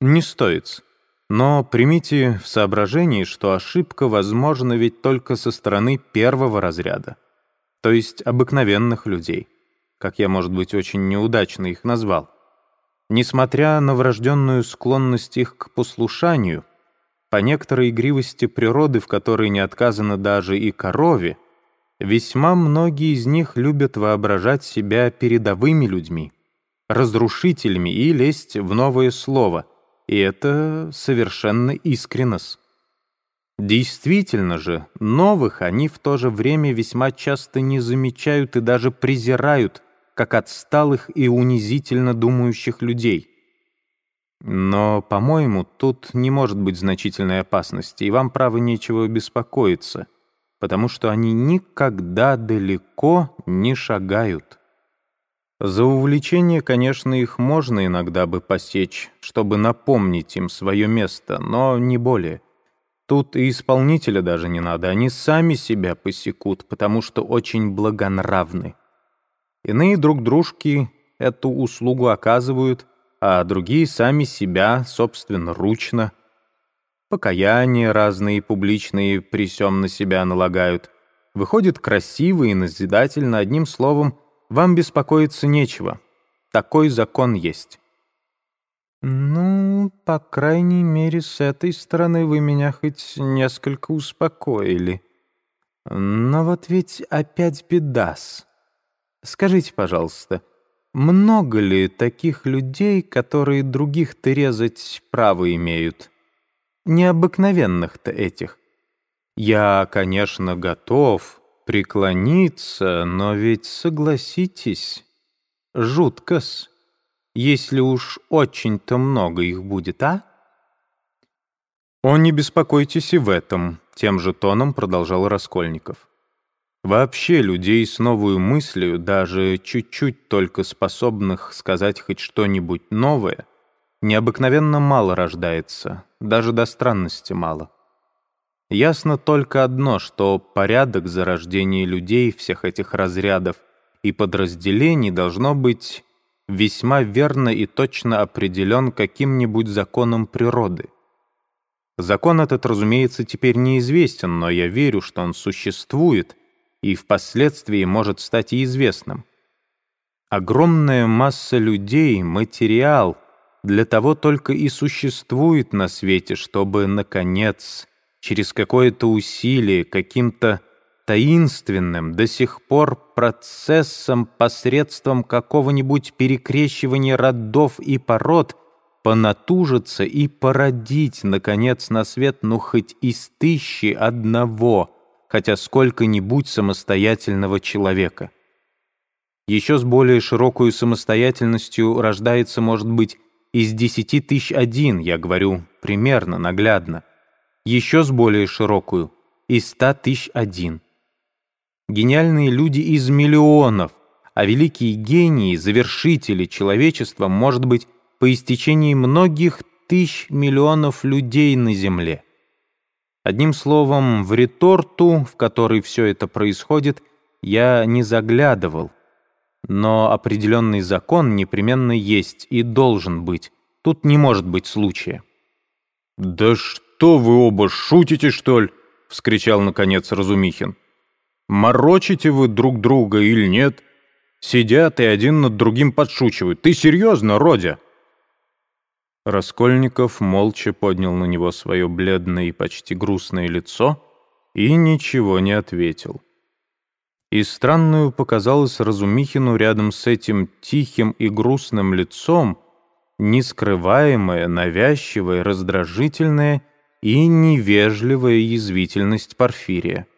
Не стоит. Но примите в соображении, что ошибка возможна ведь только со стороны первого разряда, то есть обыкновенных людей, как я, может быть, очень неудачно их назвал. Несмотря на врожденную склонность их к послушанию, по некоторой игривости природы, в которой не отказано даже и корове, весьма многие из них любят воображать себя передовыми людьми, разрушителями и лезть в новое слово, и это совершенно искренность. Действительно же, новых они в то же время весьма часто не замечают и даже презирают, как отсталых и унизительно думающих людей. Но, по-моему, тут не может быть значительной опасности, и вам, право, нечего беспокоиться, потому что они никогда далеко не шагают. За увлечение, конечно, их можно иногда бы посечь, чтобы напомнить им свое место, но не более. Тут и исполнителя даже не надо, они сами себя посекут, потому что очень благонравны. Иные друг дружки эту услугу оказывают, а другие сами себя, собственно, ручно. Покаяния разные публичные при всем на себя налагают. Выходит красиво и назидательно, одним словом — вам беспокоиться нечего. Такой закон есть». «Ну, по крайней мере, с этой стороны вы меня хоть несколько успокоили. Но вот ведь опять бедас. Скажите, пожалуйста, много ли таких людей, которые других-то резать право имеют? Необыкновенных-то этих. Я, конечно, готов, преклониться, но ведь согласитесь, жутко-с, если уж очень-то много их будет, а? «О, не беспокойтесь и в этом», — тем же тоном продолжал Раскольников. «Вообще людей с новой мыслью, даже чуть-чуть только способных сказать хоть что-нибудь новое, необыкновенно мало рождается, даже до странности мало. Ясно только одно, что порядок зарождения людей всех этих разрядов и подразделений должно быть весьма верно и точно определен каким-нибудь законом природы. Закон этот, разумеется, теперь неизвестен, но я верю, что он существует и впоследствии может стать и известным. Огромная масса людей, материал, для того только и существует на свете, чтобы, наконец, через какое-то усилие, каким-то таинственным, до сих пор процессом посредством какого-нибудь перекрещивания родов и пород понатужиться и породить, наконец, на свет, ну, хоть из тысячи одного, хотя сколько-нибудь самостоятельного человека. Еще с более широкой самостоятельностью рождается, может быть, из десяти тысяч один, я говорю примерно, наглядно еще с более широкую, из ста тысяч один. Гениальные люди из миллионов, а великие гении, завершители человечества, может быть, по истечении многих тысяч миллионов людей на Земле. Одним словом, в реторту, в которой все это происходит, я не заглядывал. Но определенный закон непременно есть и должен быть. Тут не может быть случая. «Да что?» Что вы оба, шутите, что ли?» — вскричал, наконец, Разумихин. «Морочите вы друг друга или нет? Сидят и один над другим подшучивают. Ты серьезно, Родя?» Раскольников молча поднял на него свое бледное и почти грустное лицо и ничего не ответил. И странную показалось Разумихину рядом с этим тихим и грустным лицом нескрываемая, навязчивая, раздражительная и невежливая язвительность Порфирия.